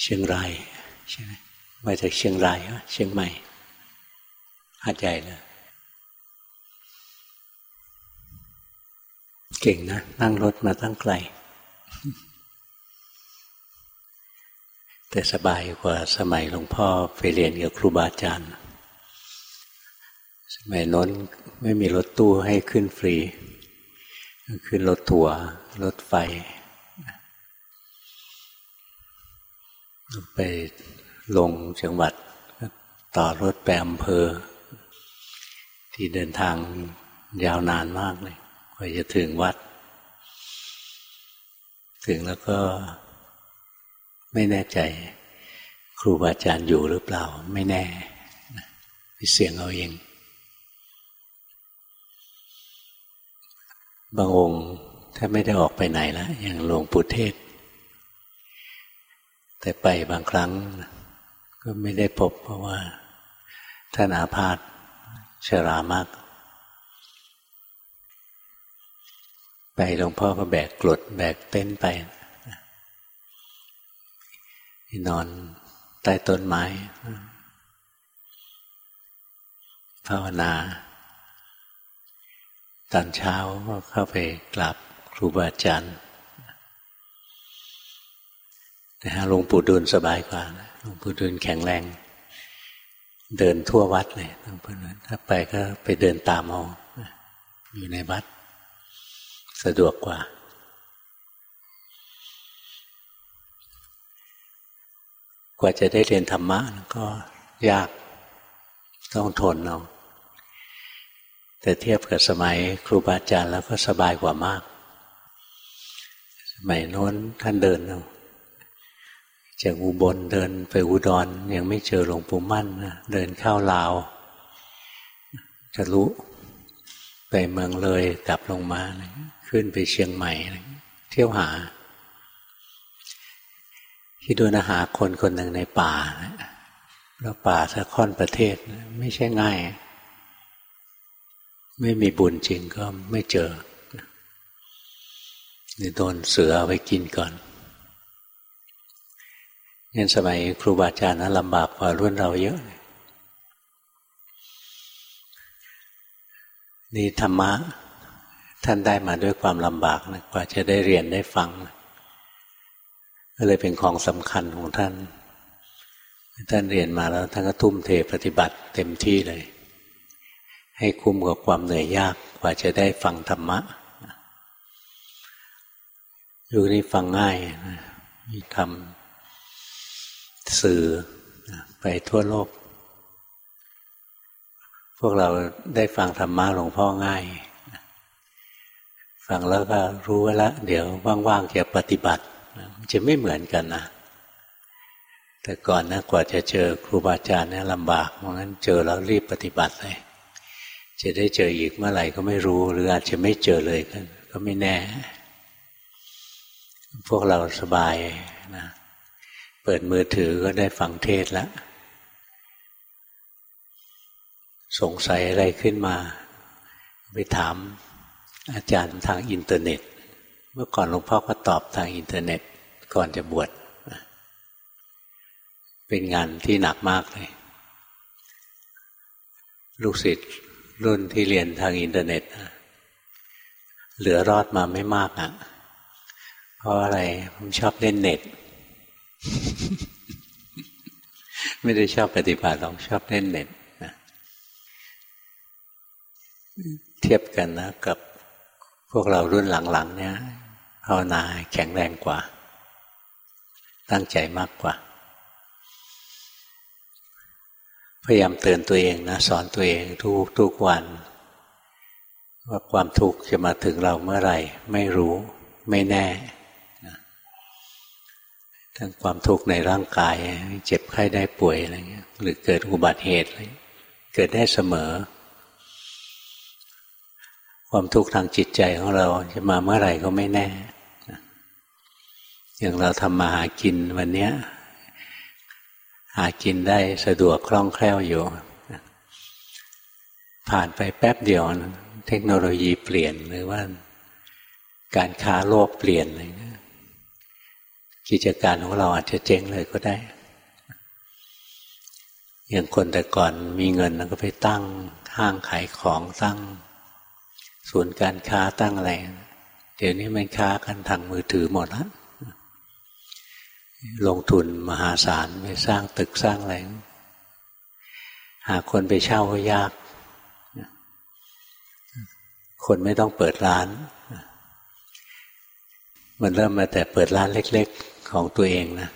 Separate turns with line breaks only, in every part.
เชียงรายใช่ไหมมาจากเชียงรายเชียงใหม่หาดใหญ่เลยเก่งนะ นั่งรถมาตั้งไกล แต่สบายกว่าสมัยหลวงพ่อไปเรียนกับครูบาอาจารย์ สมัยน้นไม่มีรถตู้ให้ขึ้นฟรี ขึ้นรถทัวร์รถไฟ ไปลงจังหวัด ต่อรถไปอำเภอ ที่เดินทางยาวนานมากเลยกว่าจะถึงวัด ถึงแล้วก็ไม่แน่ใจ ครูบาอาจารย์อยู่หรือเปล่า ไม่แน่ไปเสียงเอาเองบางองค์ถ้าไม่ได้ออกไปไหนแล้วอย่างหลวงปู่เทศ แต่ไปบางครั้ง ก็ไม่ได้พบเพราะว่าท่านอาพาธชรามาก ไปหลวงพ่อก็แบกกรดแบกเต้นไป นอนใต้ต้นไม้ ภาวนา ตอนเช้าก็เข้าไปกราบครูบาอาจารย์ แต่หาหลวงปู่ดูลสบายกว่าหลวงปู่ดูลแข็งแรง เดินทั่ววัดเลยหลวงปู่ดูลถ้าไปก็ไปเดินตามเอาอยู่ในวัด สะดวกกว่า กว่าจะได้เรียนธรรมะก็ยากต้องทนเอาแต่เทียบกับสมัยครูบาอาจารย์แล้วก็สบายกว่ามาก สมัยโน้นท่านเดินเอา จากอุบลเดินไปอุดรยังไม่เจอหลวงปู่มั่นนะเดินเข้าลาวจะรู้ไปเมืองเลยกลับลงมาขึ้นไปเชียงใหม่ เที่ยวหาที่ดูนะหาคนคนหนึ่งในป่าแล้วป่าสะค่อนประเทศไม่ใช่ง่าย ไม่มีบุญจริงก็ไม่เจอโดนเสือเอาไปกินก่อน งั้นสมัยครูบาอาจารย์นะลำบากกว่ารุ่นเราเยอะ นี่ธรรมะท่านได้มาด้วยความลำบากนะกว่าจะได้เรียนได้ฟังก็เลยเป็นของสำคัญของท่าน ท่านเรียนมาแล้วท่านก็ทุ่มเทปฏิบัติเต็มที่เลย ให้คุ้มกับความเหนื่อยยากกว่าจะได้ฟังธรรมะยุคนี้ฟังง่ายมีทำ สื่อไปทั่วโลก พวกเราได้ฟังธรรมะหลวงพ่อง่าย ฟังแล้วก็รู้แล้วเดี๋ยวว่างๆจะปฏิบัติ จะไม่เหมือนกันนะแต่ก่อนนะกว่าจะเจอครูบาอาจารย์เนี่ยลำบากเพราะงั้นเจอแล้วรีบปฏิบัติเลย จะได้เจออีกเมื่อไหร่ก็ไม่รู้ หรืออาจจะไม่เจอเลยก็ไม่แน่ พวกเราสบายนะ ปิดมือถือก็ได้ฟังเทศแล้วสงสัยอะไรขึ้นมา ไปถามอาจารย์ทางอินเทอร์เน็ต เมื่อก่อนหลวงพ่อก็ตอบทางอินเทอร์เน็ต ก่อนจะบวชเป็นงานที่หนักมากเลย ลูกศิษย์รุ่นที่เรียนทางอินเทอร์เน็ต เหลือรอดมาไม่มากอะ่ะ เพราะอะไรผมชอบเล่นเน็ต ไม่ได้ชอบปฏิบัติหรอกชอบเล่นเน็ตนะเทียบกันนะกับพวกเรารุ่นหลังๆ เนี่ยภาวนาแข็งแรงกว่า ตั้งใจมากกว่า พยายามเตือนตัวเองนะ สอนตัวเองทุกทุกวัน ว่าความทุกข์จะมาถึงเราเมื่อไหร่ ไม่รู้ไม่แน่ ทั้งความทุกข์ในร่างกาย เจ็บไข้ได้ป่วยอะไรเงี้ย หรือเกิดอุบัติเหตุอะไรเกิดได้เสมอ ความทุกข์ทางจิตใจของเราจะมาเมื่อไหร่ก็ไม่แน่ อย่างเราทำมาหากินวันนี้หากินได้สะดวกคล่องแคล่วอยู่ ผ่านไปแป๊บเดียว เทคโนโลยีเปลี่ยนหรือว่า การค้าโลกเปลี่ยนอะไรเงี้ย กิจการของเราอาจจะเจ๊งเลยก็ได้ อย่างคนแต่ก่อนมีเงินแล้วก็ไปตั้งห้างขายของตั้งศูนย์การค้าตั้งอะไรเดี๋ยวนี้มันค้ากันทางมือถือหมดแล้วลงทุนมหาศาลไปสร้างตึกสร้างอะไรหาคนไปเช่าก็ยาก คนไม่ต้องเปิดร้าน มันเริ่มมาแต่เปิดร้านเล็ก ของตัวเองนะ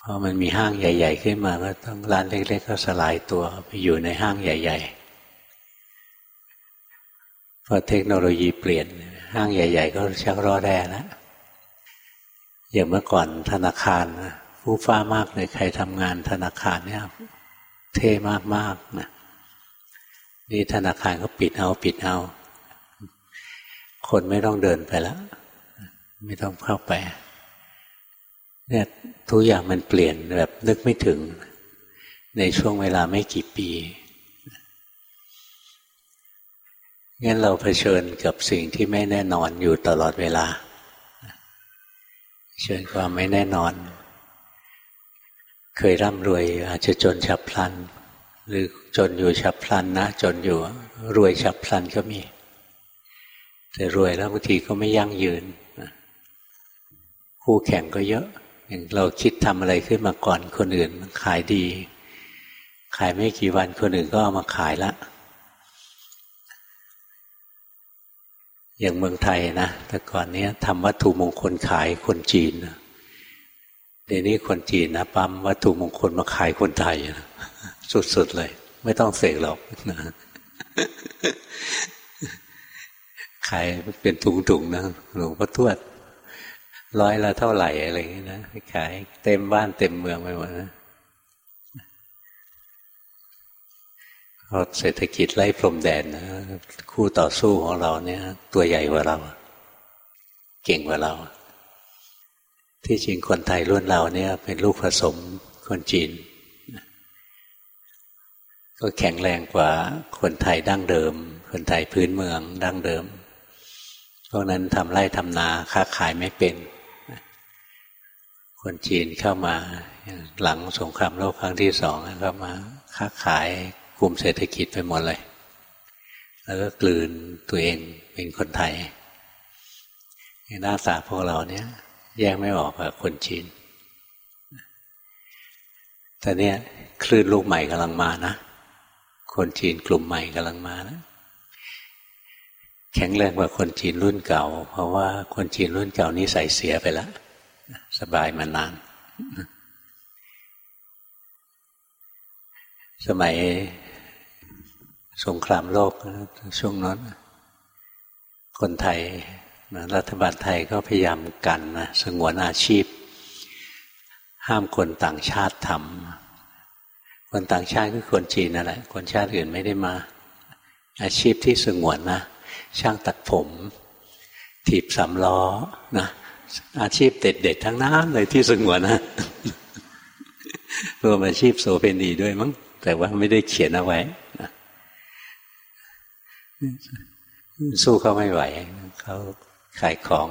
พอมันมีห้างใหญ่ ๆ ขึ้นมาก็ต้องร้านเล็ก ๆ ก็สลายตัวไปอยู่ในห้างใหญ่ ๆ พอเทคโนโลยีเปลี่ยน ห้างใหญ่ ๆ ก็ชักรอแร่แล้วอย่างเมื่อก่อนธนาคารผู้ฟ้ามากเลยใครทำงานธนาคารเนี่ยเท่มากๆนะนี่ธนาคารก็ปิดเอาปิดเอา คนไม่ต้องเดินไปแล้ว ไม่ต้องเข้าไป เนี่ยทุกอย่างมันเปลี่ยนแบบนึกไม่ถึง ในช่วงเวลาไม่กี่ปีงั้นเราเผชิญกับสิ่งที่ไม่แน่นอนอยู่ตลอดเวลา เชิญความไม่แน่นอน เคยร่ำรวยอาจจะจนฉับพลัน หรือจนอยู่ฉับพลันนะ จนอยู่รวยฉับพลันก็มี แต่รวยแล้วบางทีก็ไม่ยั่งยืน คู่แข่งก็เยอะ เราคิดทำอะไรขึ้นมาก่อนคนอื่นมันขายดี ขายไม่กี่วันคนอื่นก็เอามาขายละ อย่างเมืองไทยนะแต่ก่อนนี้ทำวัตถุมงคลขายคนจีนเดี๋ยวนี้คนจีนนะปั๊มวัตถุมงคลมาขายคนไทยสุดๆเลย ไม่ต้องเสกหรอกนะขายเป็นถุงๆนะหลวงพ่อทวด ร้อยละเท่าไหร่อะไรอย่างนี้นะขายเต็มบ้านเต็มเมืองไปหมดนะพราะเศรษฐกิจไล่พรมแดนนะคู่ต่อสู้ของเราเนี่ย ตัวใหญ่กว่าเรา เก่งกว่าเรา ที่จริงคนไทยรุ่นเราเนี่ย เป็นลูกผสมคนจีน ก็แข็งแรงกว่าคนไทยดั้งเดิม คนไทยพื้นเมืองดั้งเดิมพวกนั้นทำไร่ทำนาค้าขายไม่เป็น คนจีนเข้ามา หลังสงครามโลกครั้งที่สองเข้ามาค้าขายกลุ่มเศรษฐกิจไปหมดเลย แล้วก็กลืนตัวเองเป็นคนไทยหน้าตาพวกเราเนี่ย แยกไม่ออกกับคนจีน แต่เนี่ยคลื่นลูกใหม่กำลังมานะ คนจีนกลุ่มใหม่กำลังมานะแข็งแรงกว่าคนจีนรุ่นเก่า เพราะว่าคนจีนรุ่นเก่านี้ใส่เสียไปแล้ว สบายมานาน สมัยสงครามโลกช่วงนั้น คนไทยรัฐบาลไทยก็พยายามกันนะสงวนอาชีพ ห้ามคนต่างชาติทำคนต่างชาติคือคนจีนนั่นแหละ คนชาติอื่นไม่ได้มา อาชีพที่สงวนนะ ช่างตัดผม ถีบสามล้อนะ อาชีพเด็ดๆทั้งนั้นเลยที่สงวนนะรวมอาชีพโสเภณีด้วยมั้งแต่ว่าไม่ได้เขียนเอาไว้สู้เขาไม่ไหวเขาขายของ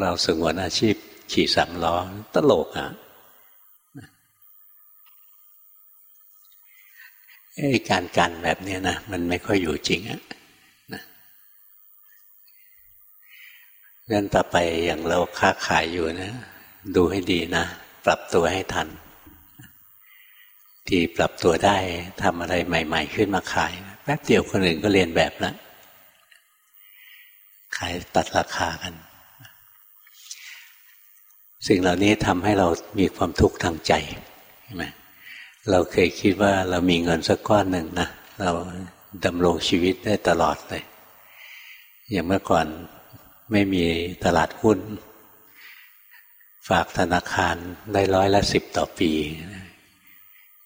เราสงวนอาชีพขี่สามล้อตลกอะไอ้การกันแบบนี้นะมันไม่ค่อยอยู่จริงอะนะ งั้นต่อไปอย่างเราค้าขายอยู่นะ ดูให้ดีนะ ปรับตัวให้ทัน ที่ปรับตัวได้ทำอะไรใหม่ ๆ ขึ้นมาขาย แป๊บเดียวคนอื่นก็เรียนแบบแล้วขายตัดราคากัน สิ่งเหล่านี้ทำให้เรามีความทุกข์ทางใจใช่ไหมเราเคยคิดว่าเรามีเงินสักก้อนหนึ่งนะเราดำรงชีวิตได้ตลอดเลย อย่างเมื่อก่อน ไม่มีตลาดหุ้น ฝากธนาคารได้ร้อยละสิบต่อปี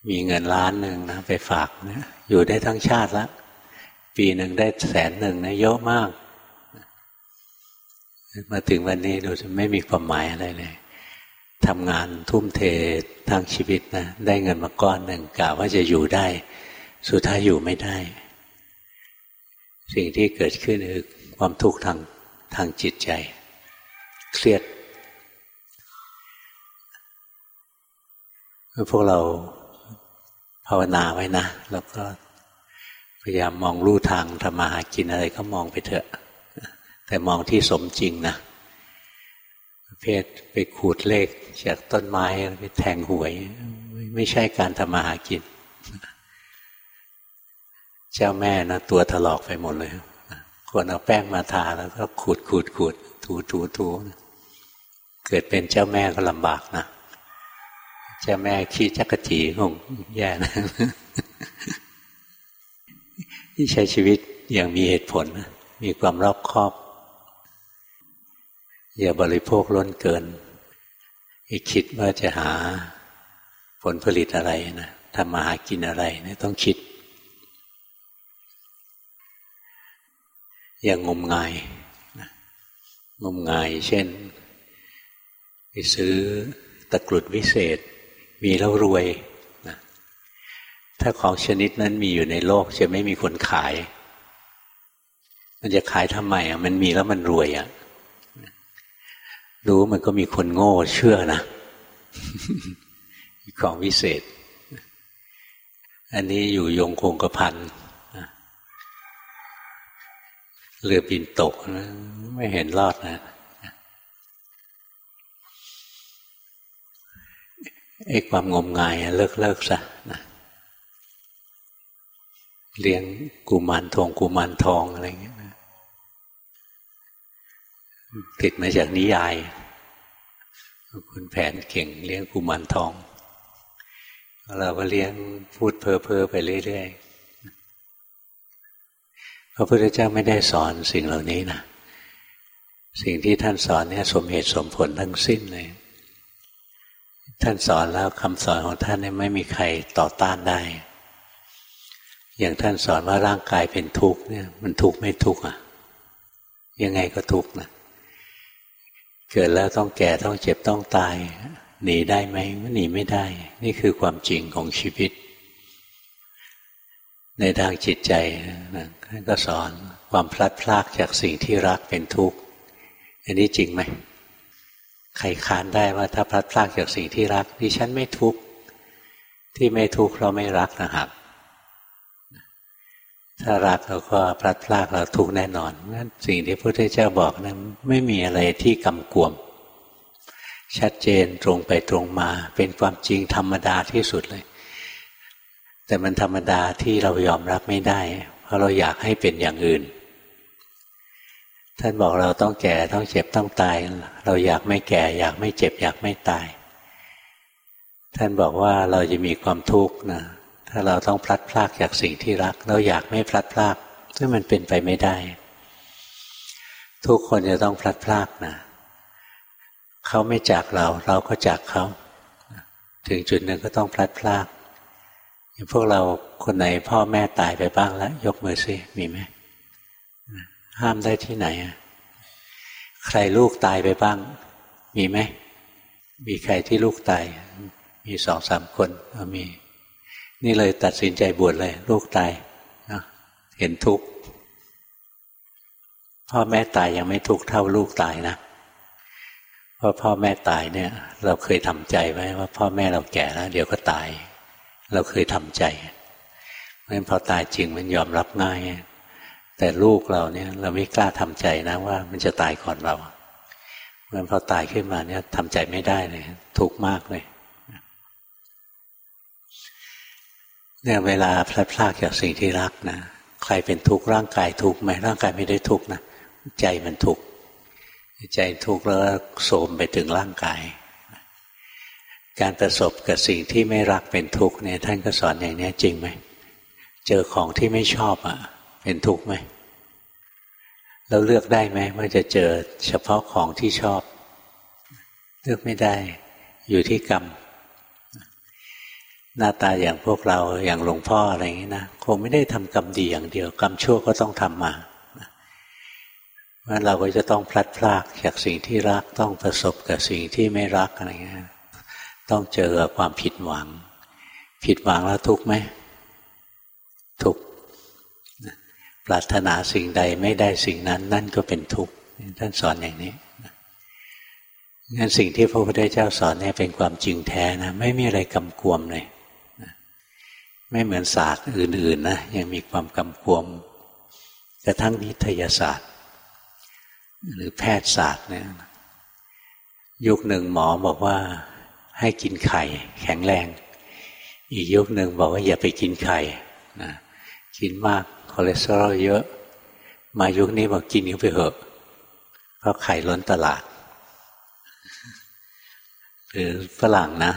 มีเงินล้านหนึ่งนะไปฝากนะอยู่ได้ทั้งชาติละปีหนึ่งได้แสนหนึ่งนะเยอะมาก มาถึงวันนี้ดูจะไม่มีความหมายอะไรเลยทำงานทุ่มเททั้งชีวิตนะได้เงินมาก้อนหนึ่งกะว่าจะอยู่ได้ สุดท้ายอยู่ไม่ได้ สิ่งที่เกิดขึ้นคือความทุกข์ทาง ทางจิตใจ เครียด พวกเราภาวนาไว้นะ แล้วก็พยายามมองรูทางธรรมหากินอะไรก็มองไปเถอะ แต่มองที่สมจริงนะเพศไปขูดเลขจากต้นไม้ไปแทงหวย ไม่ใช่การธรรมหากิน เจ้าแม่นะตัวถลอกไปหมดเลย ควรเอาแป้งมาทาแล้วก็ขูดขูดขูดถูถูถูเกิดเป็นเจ้าแม่ก็ลำบากนะเจ้าแม่ขี้จักรจีคงแย่นะที่ใช้ชีวิตอย่างมีเหตุผล มีความรอบคอบ อย่าบริโภคล้นเกินอีกคิดว่าจะหาผลผลิตอะไรนะทำมาหากินอะไรนี่ยต้องคิด อย่างงมงายงมงาย เช่น ไปซื้อตะกรุดวิเศษ มีแล้วรวยนะถ้าของชนิดนั้นมีอยู่ในโลกจะไม่มีคนขาย มันจะขายทำไมอะมันมีแล้วมันรวยอะรู้มันก็มีคนโง่เชื่อนะของวิเศษ อันนี้อยู่ยงคงกระพัน เรือบินตกนะไม่เห็นรอดนะไอ้ความงมงายเลิกเลิกซะนะเลี้ยงกุมารทองกุมารทองอะไรเงี้ยนะติดมาจากนิยายคุณแผนเก่งเลี้ยงกุมารทอง เราก็เลี้ยงพูดเพ้อเพ้อไปเรื่อยๆ พระพุทธเจ้าไม่ได้สอนสิ่งเหล่านี้นะสิ่งที่ท่านสอนเนี่ยสมเหตุสมผลทั้งสิ้นเลยท่านสอนแล้วคำสอนของท่านเนี่ยไม่มีใครต่อต้านได้ อย่างท่านสอนว่าร่างกายเป็นทุกข์เนี่ย มันทุกข์ไม่ทุกข์อะ ยังไงก็ทุกข์นะเกิดแล้วต้องแก่ต้องเจ็บต้องตาย หนีได้ไหมหนีไม่ได้ นี่คือความจริงของชีวิต ในทางจิตใจท่านก็สอนความพลัดพรากจากสิ่งที่รักเป็นทุกข์อันนี้จริงไหมใครค้านได้ว่าถ้าพลัดพรากจากสิ่งที่รักดิฉันไม่ทุกข์ที่ไม่ทุกข์เพราะไม่รักนะครับถ้ารักเราก็พลัดพรากเราทุกข์แน่นอนนั้นสิ่งที่พระพุทธเจ้าบอกนั้นไม่มีอะไรที่กำกวม ชัดเจนตรงไปตรงมา เป็นความจริงธรรมดาที่สุดเลย แต่มันธรรมดาที่เรายอมรับไม่ได้ เพราะเราอยากให้เป็นอย่างอื่น ท่านบอกเราต้องแก่ต้องเจ็บต้องตาย เราอยากไม่แก่ อยากไม่เจ็บ อยากไม่ตาย ท่านบอกว่าเราจะมีความทุกข์นะถ้าเราต้องพลัดพรากจากสิ่งที่รัก เราอยากไม่พลัดพรากซึ่งมันเป็นไปไม่ได้ ทุกคนจะต้องพลัดพรากนะเขาไม่จากเรา เราก็จากเขา ถึงจุดหนึ่งก็ต้องพลัดพราก พวกเราคนไหนพ่อแม่ตายไปบ้างแล้ว ยกมือซิมีไหมห้ามได้ที่ไหนอะใครลูกตายไปบ้าง มีไหมมีใครที่ลูกตาย มีสองสามคนมี นี่เลยตัดสินใจบวชเลย ลูกตายเห็นทุกข์พ่อแม่ตายยังไม่ทุกข์เท่าลูกตายนะเพราะพ่อแม่ตายเนี่ย เราเคยทำใจไว้ว่า พ่อแม่เราแก่แล้ว เดี๋ยวก็ตาย เราเคยทำใจเพราะฉะนั้นพอตายจริงมันยอมรับง่าย แต่ลูกเราเนี่ย เราไม่กล้าทำใจนะว่ามันจะตายก่อนเราเมื่อพอตายขึ้นมาเนี่ยทำใจไม่ได้เลยทุกข์มากเลยเนี่ยเวลาพลาดพลาดจากสิ่งที่รักนะใครเป็นทุกข์ร่างกายทุกข์ไหมร่างกายไม่ได้ทุกข์นะใจมันทุกข์ใจทุกข์แล้วโสมไปถึงร่างกาย การประสบกับสิ่งที่ไม่รักเป็นทุกข์เนี่ยท่านก็สอนอย่างนี้จริงไหม เจอของที่ไม่ชอบอะ่ะ เป็นทุกข์ไหมเราเลือกได้ไหมว่าจะเจอเฉพาะของที่ชอบ เลือกไม่ได้ อยู่ที่กรรม หน้าตาอย่างพวกเราอย่างหลวงพ่ออะไรอย่างนี้นะคงไม่ได้ทำกรรมดีอย่างเดียว กรรมชั่วก็ต้องทำมาเพราะเราก็จะต้องพลัดพรากจากสิ่งที่รักต้องประสบกับสิ่งที่ไม่รักอะไรเงี้ย ต้องเจอความผิดหวัง ผิดหวังแล้วทุกข์ไหมทุกข์ปรารถนาสิ่งใดไม่ได้สิ่งนั้น นั่นก็เป็นทุกข์ท่านสอนอย่างนี้งั้นสิ่งที่พระพุทธเจ้าสอนเนี่ยเป็นความจริงแท้นะไม่มีอะไรกำกวมเลยไม่เหมือนศาสตร์อื่น ๆ นะยังมีความกำกวมกระทั่งวิทยาศาสตร์ หรือแพทยศาสตร์เนี่ยยุคหนึ่งหมอบอกว่า ให้กินไข่ แข็งแรง อีกยุคหนึ่งบอกว่าอย่าไปกินไข่นะกินมากคอเลสเตอรอลเยอะ มายุคนี้บอกกินเข้าไปเถอะเพราะไข่ล้นตลาดหรือฝรั่งนะ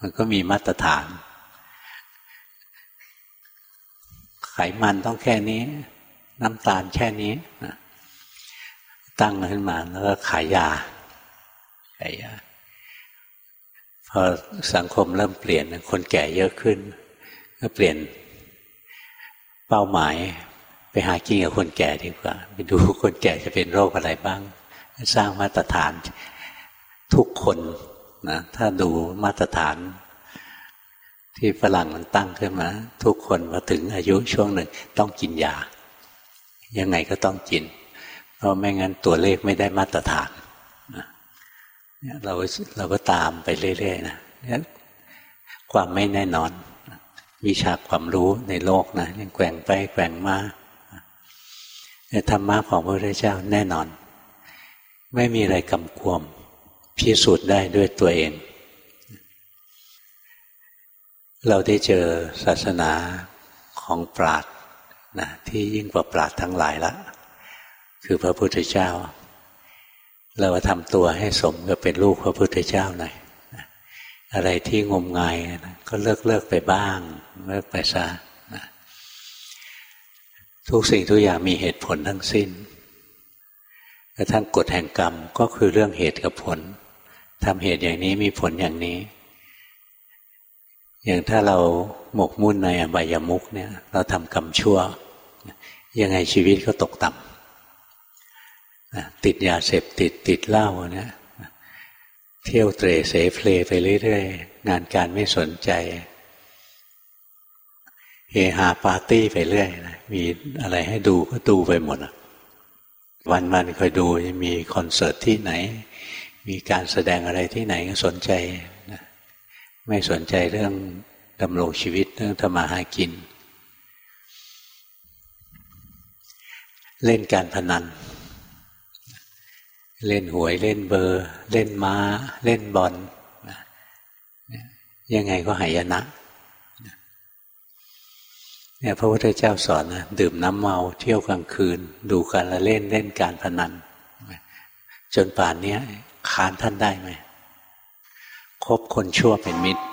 มันก็มีมาตรฐาน ไขมันต้องแค่นี้ น้ำตาลแค่นี้นะตั้งขึ้นมาแล้วก็ขายยาขายยา พอสังคมเริ่มเปลี่ยนคนแก่เยอะขึ้น ก็เปลี่ยนเป้าหมายไปหากินกับคนแก่ดีกว่า ไปดูคนแก่จะเป็นโรคอะไรบ้าง สร้างมาตรฐานทุกคนนะถ้าดูมาตรฐาน ที่ฝรั่งมันตั้งขึ้นมา ทุกคนพอถึงอายุช่วงหนึ่งต้องกินยา ยังไงก็ต้องกิน เพราะไม่งั้นตัวเลขไม่ได้มาตรฐาน เราเราก็ตามไปเรื่อยๆนะความไม่แน่นอน วิชาความรู้ในโลกนะยังแกว่งไปแกว่งมาธรรมะของพระพุทธเจ้าแน่นอน ไม่มีอะไรกำกวมพิสูจน์ได้ด้วยตัวเอง เราได้เจอศาสนาของปราดนะที่ยิ่งกว่าปราดทั้งหลายละ คือพระพุทธเจ้า เราทำตัวให้สมกับเป็นลูกพระพุทธเจ้าหน่อยอะไรที่งมงายนะก็เลิกเลิกไปบ้าง เลิกไปซะนะทุกสิ่งทุกอย่างมีเหตุผลทั้งสิ้นกระทั่งกฎแห่งกรรมก็คือเรื่องเหตุกับผลทำเหตุอย่างนี้มีผลอย่างนี้ อย่างถ้าเราหมกมุ่นในอบายามุกเนี่ย เราทำกรรมชั่ว ยังไงชีวิตก็ตกต่ำ ติดยาเสพติดติดเหล้าเนี่ยเที่ยวเตรเสเพลไปเรื่อยๆ งานการไม่สนใจ เฮฮาปาร์ตี้ไปเรื่อยนะมีอะไรให้ดูก็ดูไปหมดวันๆคอยดูจะมีคอนเสิร์ตที่ไหน มีการแสดงอะไรที่ไหนก็สนใจนะไม่สนใจเรื่องดำรงชีวิตเรื่องธรรมาหากิน เล่นการพนัน เล่นหวยเล่นเบอร์ เล่นม้า เล่นบอลยังไงก็หายนะเนี่ยพระพุทธเจ้าสอนนะดื่มน้ำเมาเที่ยวกลางคืน ดูการละเล่นเล่นการพนัน จนป่านนี้ค้านท่านได้ไหมคบคนชั่วเป็นมิตร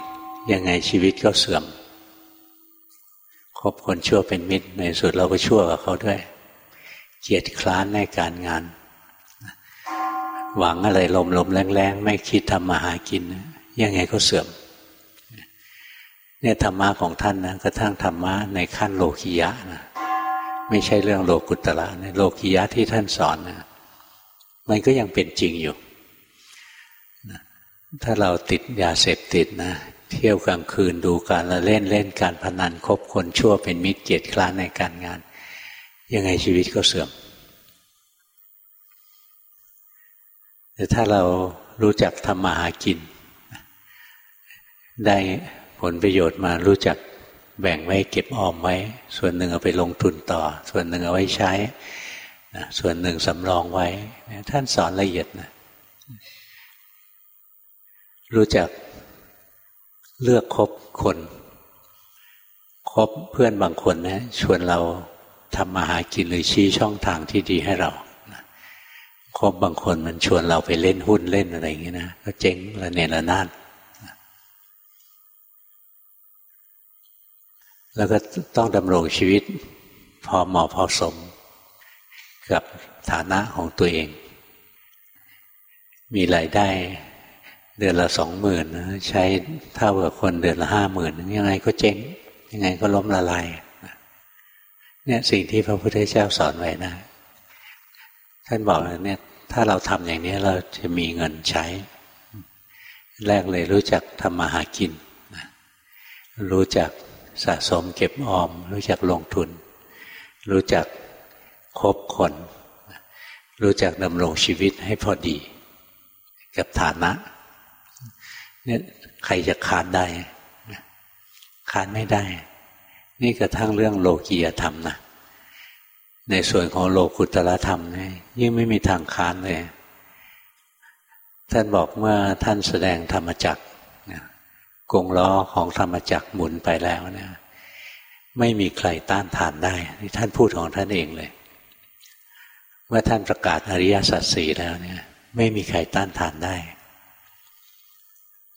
ยังไงชีวิตก็เสื่อมคบคนชั่วเป็นมิตรในสุดเราก็ชั่วกับเขาด้วย เกียรติคร้านในการงาน หวังอะไรลมลมแรงๆ ไม่คิดทำมาหากิน ยังไงก็เสื่อมเนี่ยธรรมะของท่านนะกระทั่งธรรมะในขั้นโลกิยะนะไม่ใช่เรื่องโลกุตระนะโลกิยะที่ท่านสอนนะมันก็ยังเป็นจริงอยู่ ถ้าเราติดยาเสพติดนะ เที่ยวกลางคืนดูการละเล่นเล่นการพนันคบคนชั่วเป็นมิตรเกียรติคร้านในการงาน ยังไงชีวิตก็เสื่อม แต่ถ้าเรารู้จักทำมาหากิน ได้ผลประโยชน์มารู้จักแบ่งไว้เก็บออมไว้ ส่วนหนึ่งเอาไปลงทุนต่อ ส่วนหนึ่งเอาไว้ใช้ส่วนหนึ่งสำรองไว้ ท่านสอนละเอียดนะรู้จักเลือกคบคนคบเพื่อนบางคนนะชวนเราทำมาหากินหรือชี้ช่องทางที่ดีให้เรา คบบางคนมันชวนเราไปเล่นหุ้นเล่นอะไรอย่างนี้นะก็เจ๊งละเนระนาดแล้วก็ต้องดำรงชีวิต พอเหมาะพอสม กับฐานะของตัวเอง มีรายได้เดือนละสองหมื่นใช้เท่ากับคนเดือนละห้าหมื่นยังไงก็เจ๊ง ยังไงก็ล้มละลายเนี่ยสิ่งที่พระพุทธเจ้าสอนไว้นะ ท่านบอกเนี่ย ถ้าเราทำอย่างนี้เราจะมีเงินใช้ แรกเลยรู้จักทำมาหากิน รู้จักสะสมเก็บออม รู้จักลงทุน รู้จักคบคน รู้จักดำรงชีวิตให้พอดี กับฐานะเนี่ยใครจะขาดได้ขาดไม่ได้ นี่กระทั่งเรื่องโลกียธรรมนะ ในส่วนของโลกุตละธรรมนี่ยิ่งไม่มีทางค้านเลย ท่านบอกเมื่อท่านแสดงธรรมจักรกงล้อของธรรมจักรหมุนไปแล้วเนี่ยไม่มีใครต้านทานได้นี่ท่านพูดของท่านเองเลย เมื่อท่านประกาศอริยสัจสี่แล้วเนี่ย ไม่มีใครต้านทานได้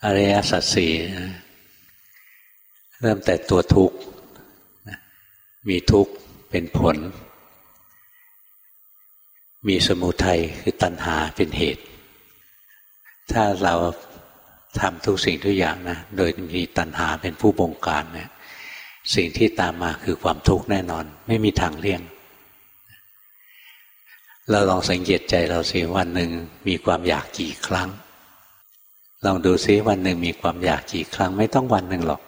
อริยสัจสี่เริ่มแต่ตัวทุกข์มีทุกข์เป็นผล มีสมุทัยคือตัณหาเป็นเหตุ ถ้าเราทำทุกสิ่งทุกอย่างนะโดยมีตัณหาเป็นผู้บงการเนี่ยสิ่งที่ตามมาคือความทุกข์แน่นอน ไม่มีทางเลี่ยง เราลองสังเกตใจเราสิวันหนึ่งมีความอยากกี่ครั้ง ลองดูซิวันหนึ่งมีความอยากกี่ครั้ง ไม่ต้องวันหนึ่งหรอก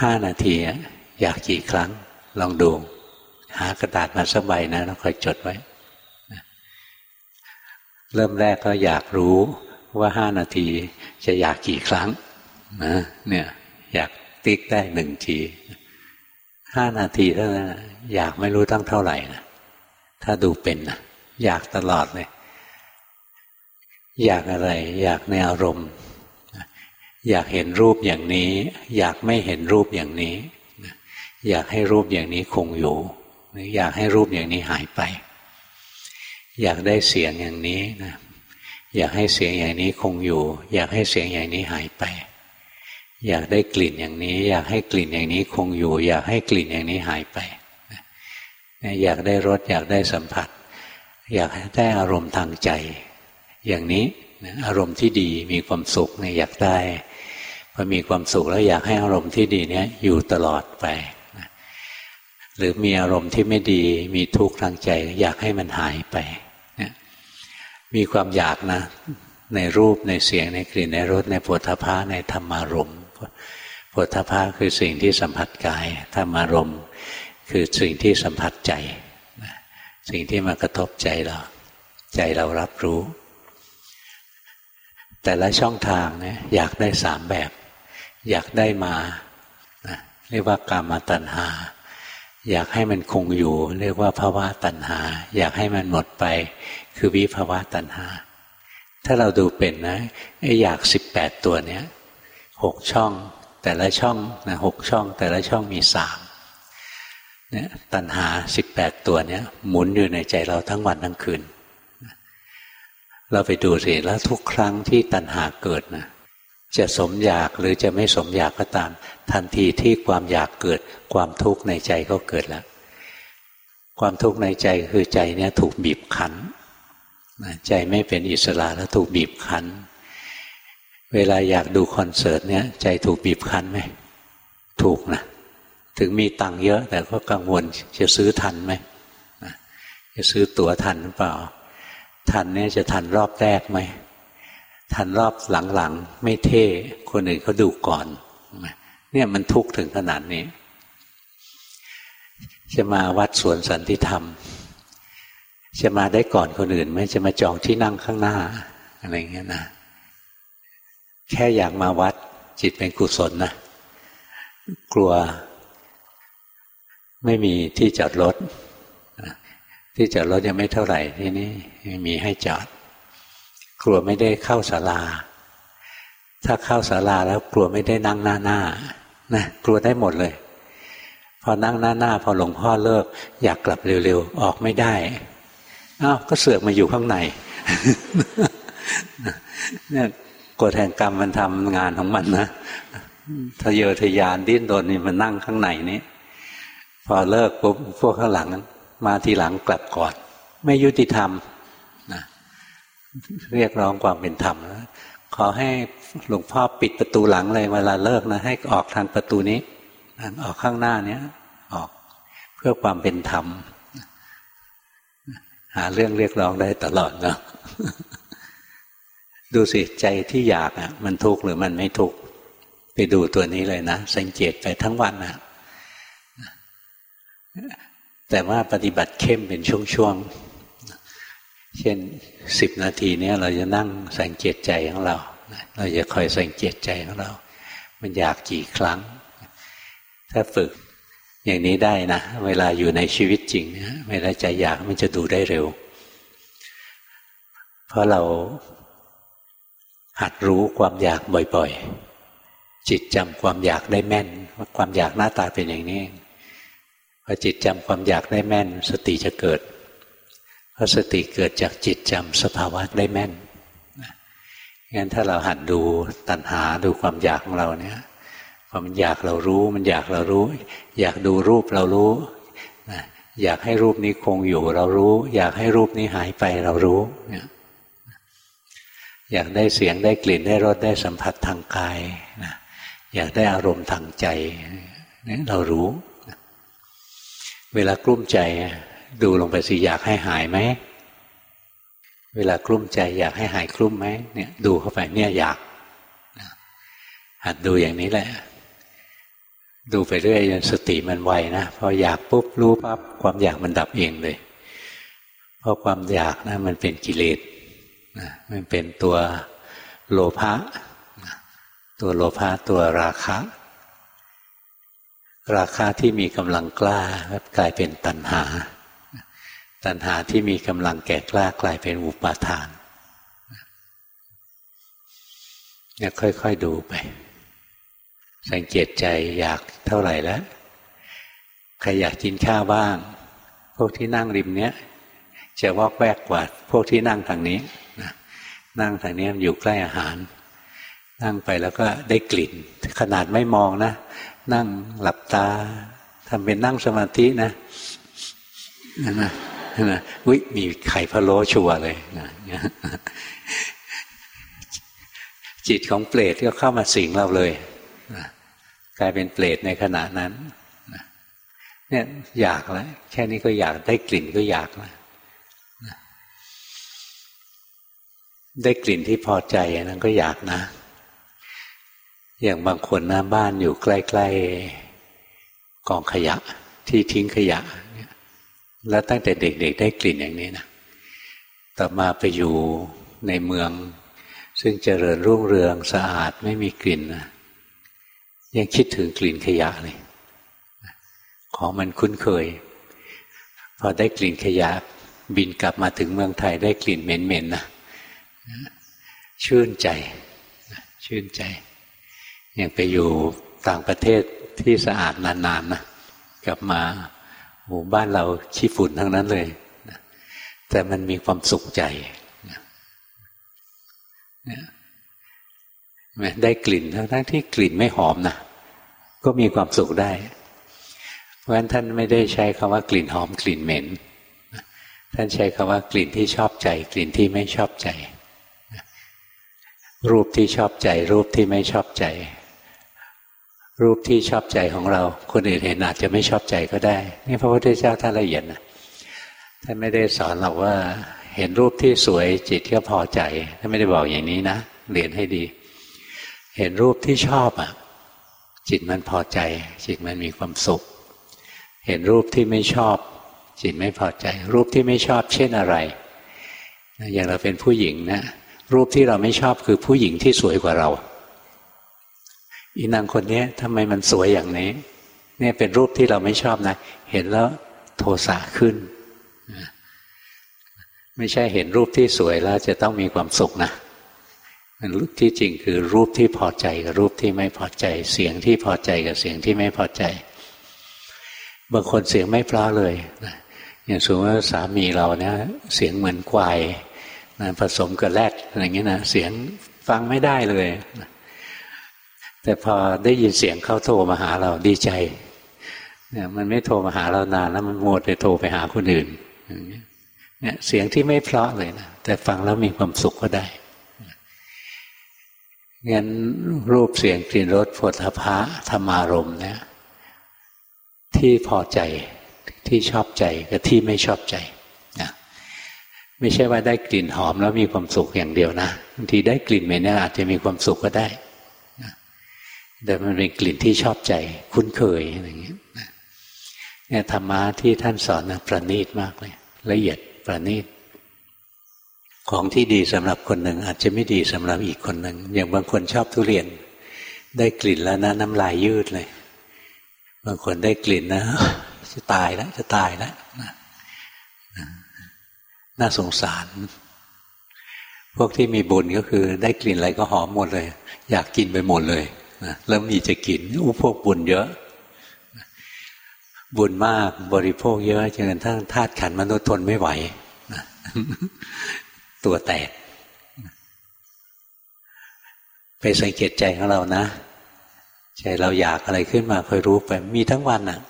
ห้านาทีอยากกี่ครั้ง ลองดู หากระดาษมาสักใบนะแล้วคอยจดไว้ เริ่มแรกก็อยากรู้ว่าห้านาทีจะอยากกี่ครั้งนะเนี่ยอยากติ๊กได้หนึ่งทีห้านาทีเท่านั้นอยากไม่รู้ตั้งเท่าไหร่นะถ้าดูเป็นนะอยากตลอดเลย อยากอะไร อยากในอารมณ์ อยากเห็นรูปอย่างนี้ อยากไม่เห็นรูปอย่างนี้ อยากให้รูปอย่างนี้คงอยู่ อยากให้รูปอย่างนี้หายไป อยากได้เสียงอย่างนี้นะอยากให้เสียงอย่างนี้คงอยู่ อยากให้เสียงอย่างนี้หายไป อยากได้กลิ่นอย่างนี้ อยากให้กลิ่นอย่างนี้คงอยู่ อยากให้กลิ่นอย่างนี้หายไปอยากได้รสอยากได้สัมผัส อยากได้อารมณ์ทางใจ อย่างนี้อารมณ์ที่ดีมีความสุขเนี่ยอยากได้พอมีความสุขแล้วอยากให้อารมณ์ที่ดีเนี้ยอยู่ตลอดไป หรือมีอารมณ์ที่ไม่ดี มีทุกข์ทางใจ อยากให้มันหายไปมีความอยากนะ ในรูปในเสียงในกลิ่นในรสในปุถะพาในธรรมารมณ์ปุถะพาคือสิ่งที่สัมผัสกายธรรมารมณ์คือสิ่งที่สัมผัสใจ สิ่งที่มากระทบใจเรา ใจเรารับรู้ แต่ละช่องทางเนี่ยอยากได้สามแบบ อยากได้มาเรียกว่ากามาตัณหา อยากให้มันคงอยู่ เรียกว่าภาวะตัณหา อยากให้มันหมดไป คือวิภาวะตัณหา ถ้าเราดูเป็นนะไอ้อยากสิบแปดตัวเนี้ยหกช่อง แต่ละช่องนะหกช่อง แต่ละช่องมีสามเนี่ยตัณหาสิบแปดตัวเนี้ยหมุนอยู่ในใจเราทั้งวันทั้งคืน เราไปดูสิแล้วทุกครั้งที่ตัณหาเกิดนะจะสมอยากหรือจะไม่สมอยากก็ตาม ทันทีที่ความอยากเกิดความทุกข์ในใจก็เกิดแล้ว ความทุกข์ในใจคือใจเนี่ยถูกบีบคั้นใจไม่เป็นอิสระแล้วถูกบีบคั้น เวลาอยากดูคอนเสิร์ตเนี่ยใจถูกบีบคั้นไหมถูกนะถึงมีตังค์เยอะ แต่ก็กังวลจะซื้อทันไหมจะซื้อตั๋วทันหรือเปล่า ทันเนี่ยจะทันรอบแรกไหมทันรอบหลังๆ ไม่เท่ คนอื่นเขาดูก่อน เนี่ยมันทุกข์ถึงขนาดนี้ จะมาวัดสวนสันติธรรม จะมาได้ก่อนคนอื่นไหมจะมาจองที่นั่งข้างหน้าอะไรเงี้ยนะแค่อยากมาวัดจิตเป็นกุศลนะกลัวไม่มีที่จอดรถที่จอดรถยังไม่เท่าไหร่ที่นี่มีให้จอด กลัวไม่ได้เข้าศาลา ถ้าเข้าศาลาแล้วกลัวไม่ได้นั่งหน้าหน้า นะกลัวได้หมดเลย พอนั่งหน้าหน้าพอหลวงพ่อเลิก อยากกลับเร็วๆ ออกไม่ได้อ้าวก็เสือกมาอยู่ข้างในเนี่ยกฎแห่งกรรมมันทำงานของมันนะทะเยอทะยานดิ้นรนนี่มันนั่งข้างในนี้พอเลิกปุ๊บพวกข้างหลัง มาทีหลังกลับก่อน ไม่ยุติธรรมนะเรียกร้องความเป็นธรรมแล้ว ขอให้หลวงพ่อปิดประตูหลังเลยเวลาเลิกนะ ให้ออกทางประตูนี้ออกข้างหน้าเนี้ยออกเพื่อความเป็นธรรม หาเรื่องเรียกร้องได้ตลอดเนาะดูสิใจที่อยากอะ มันทุกข์หรือมันไม่ทุกข์ไปดูตัวนี้เลยนะสังเกตไปทั้งวันนะแต่ว่าปฏิบัติเข้มเป็นช่วง เช่นสิบนาทีนี้เราจะนั่งสังเกตใจของเรา เราจะคอยสังเกตใจของเรา มันอยากกี่ครั้ง ถ้าฝึกอย่างนี้ได้นะ เวลาอยู่ในชีวิตจริงนะเวลาใจอยากมันจะดูได้เร็ว เพราะเราหัดรู้ความอยากบ่อยๆ จิตจำความอยากได้แม่น ว่าความอยากหน้าตาเป็นอย่างนี้พอจิตจำความอยากได้แม่น สติจะเกิด เพราะสติเกิดจากจิตจำสภาวะได้แม่นงั้นถ้าเราหัดดูตัณหาดูความอยากของเราเนี่ยพอมันอยากเรารู้ มันอยากเรารู้ อยากดูรูปเรารู้อยากให้รูปนี้คงอยู่เรารู้ อยากให้รูปนี้หายไปเรารู้เนี่ยอยากได้เสียงได้กลิ่นได้รสได้สัมผัสทางกายนะอยากได้อารมณ์ทางใจนี่เรารู้ เวลากลุ้มใจ ดูลงไปสิอยากให้หายไหมเวลากลุ้มใจอยากให้หายกลุ้มไหมเนี่ย ดูเข้าไปเนี่ยอยากหัดดูอย่างนี้แหละ ดูไปเรื่อยจนสติมันไวนะพออยากปุ๊บรู้ปั๊บความอยากมันดับเองเลย เพราะความอยากนะมันเป็นกิเลสนะมันเป็นตัวโลภะตัวโลภะตัวราคะ ราคาที่มีกำลังกล้ากลายเป็นตัณหา ตัณหาที่มีกำลังแก่กล้ากลายเป็นอุปาทานเนี่ยค่อยๆดูไป สังเกตใจอยากเท่าไหร่แล้วใครอยากกินข้าวบ้าง พวกที่นั่งริมเนี้ยจะวอกแวกกว่าพวกที่นั่งทางนี้นั่งทางนี้มันอยู่ใกล้อาหาร นั่งไปแล้วก็ได้กลิ่น ขนาดไม่มองนะ นั่งหลับตาทำเป็นนั่งสมาธินะนะ นะวิมีไข่พะโล้ชัวเลยนะจิตของเปรตก็เข้ามาสิงเราเลยนะกลายเป็นเปรตในขณะนั้นเนี่ยอยากแล้วแค่นี้ก็อยากได้กลิ่นก็อยากแล้วได้กลิ่นที่พอใจนั้นก็อยากนะ อย่างบางคนนะบ้านอยู่ใกล้ ๆกองขยะ ที่ทิ้งขยะ แล้วตั้งแต่เด็ก ๆ ได้กลิ่นอย่างนี้นะต่อมาไปอยู่ในเมือง ซึ่งเจริญรุ่งเรืองสะอาดไม่มีกลิ่นนะยังคิดถึงกลิ่นขยะเลยของมันคุ้นเคย พอได้กลิ่นขยะ บินกลับมาถึงเมืองไทยได้กลิ่นเหม็นๆนะชื่นใจชื่นใจอย่างไปอยู่ต่างประเทศที่สะอาดนานๆนนะกลับมา หมู่บ้านเราขี้ฝุ่นทั้งนั้นเลยแต่มันมีความสุขใจนะได้กลิ่นทั้งที่กลิ่นไม่หอมนะก็มีความสุขได้ เพราะฉะนั้นท่านไม่ได้ใช้คำว่ากลิ่นหอมกลิ่นเหม็น ท่านใช้คำว่ากลิ่นที่ชอบใจ กลิ่นที่ไม่ชอบใจ รูปที่ชอบใจ รูปที่ไม่ชอบใจ รูปที่ชอบใจของเรา คนอื่นเห็นอาจจะไม่ชอบใจก็ได้ นี่พระพุทธเจ้าท่านละเอียดนะท่านไม่ได้สอนเราว่าเห็นรูปที่สวยจิตก็พอใจท่านไม่ได้บอกอย่างนี้นะเรียนให้ดี เห็นรูปที่ชอบอะ จิตมันพอใจ จิตมันมีความสุข เห็นรูปที่ไม่ชอบ จิตไม่พอใจ รูปที่ไม่ชอบ เช่นอะไรอย่างเราเป็นผู้หญิงนะรูปที่เราไม่ชอบคือผู้หญิงที่สวยกว่าเรา อีนางคนนี้ทำไมมันสวยอย่างนี้ เนี่ยเป็นรูปที่เราไม่ชอบนะ เห็นแล้วโทสะขึ้น ไม่ใช่เห็นรูปที่สวยแล้วจะต้องมีความสุขนะมันรูปที่จริงคือรูปที่พอใจกับรูปที่ไม่พอใจ เสียงที่พอใจกับเสียงที่ไม่พอใจ บางคนเสียงไม่เพราะเลยอย่างสมมติว่าสามีเราเนี่ยเสียงเหมือนควายผสมกับแรดอะไรเงี้ยนะเสียงฟังไม่ได้เลยนะ แต่พอได้ยินเสียงเขาโทรมาหาเราดีใจเนี่ยมันไม่โทรมาหาเรานานแล้วมันโมดไปโทรไปหาคนอื่นเนี่ยเสียงที่ไม่เพราะเลยนะแต่ฟังแล้วมีความสุขก็ได้งั้นรูปเสียงกลิ่นรสผลพระธรรมารมเนี่ยที่พอใจที่ชอบใจกับที่ไม่ชอบใจนะไม่ใช่ว่าได้กลิ่นหอมแล้วมีความสุขอย่างเดียวนะบางทีได้กลิ่นเหม็นเนี่ยอาจจะมีความสุขก็ได้ แต่มันเป็นกลิ่นที่ชอบใจคุ้นเคยอะไรอย่างเงี้ยเนี่ยธรรมะที่ท่านสอนนะประณีตมากเลย ละเอียดประณีตของที่ดีสำหรับคนหนึ่ง อาจจะไม่ดีสำหรับอีกคนหนึ่งอย่างบางคนชอบทุเรียน ได้กลิ่นแล้วนะน้ำลายยืดเลย บางคนได้กลิ่นนะจะตายแล้วจะตายแล้วน่าสงสาร พวกที่มีบุญก็คือ ได้กลิ่นอะไรก็หอมหมดเลย อยากกินไปหมดเลย แล้วมีจะกินอู้พวกบุญเยอะ บุญมากบริโภคเยอะจนกระทั่งธาตุขันมนุษย์ทนไม่ไหวตัวแตกไปสังเกตใจของเรานะ ใจเราอยากอะไรขึ้นมาคอยรู้ไป มีทั้งวันอะ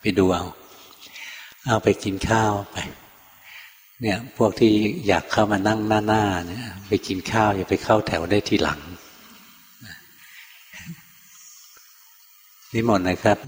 ไปดูเอาเอาไปกินข้าวไป เนี่ย พวกที่อยากเข้ามานั่งหน้าหน้าเนี่ย ไปกินข้าวอย่าไปเข้าแถวได้ทีหลัง นิมนต์นะครับ